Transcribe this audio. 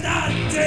David.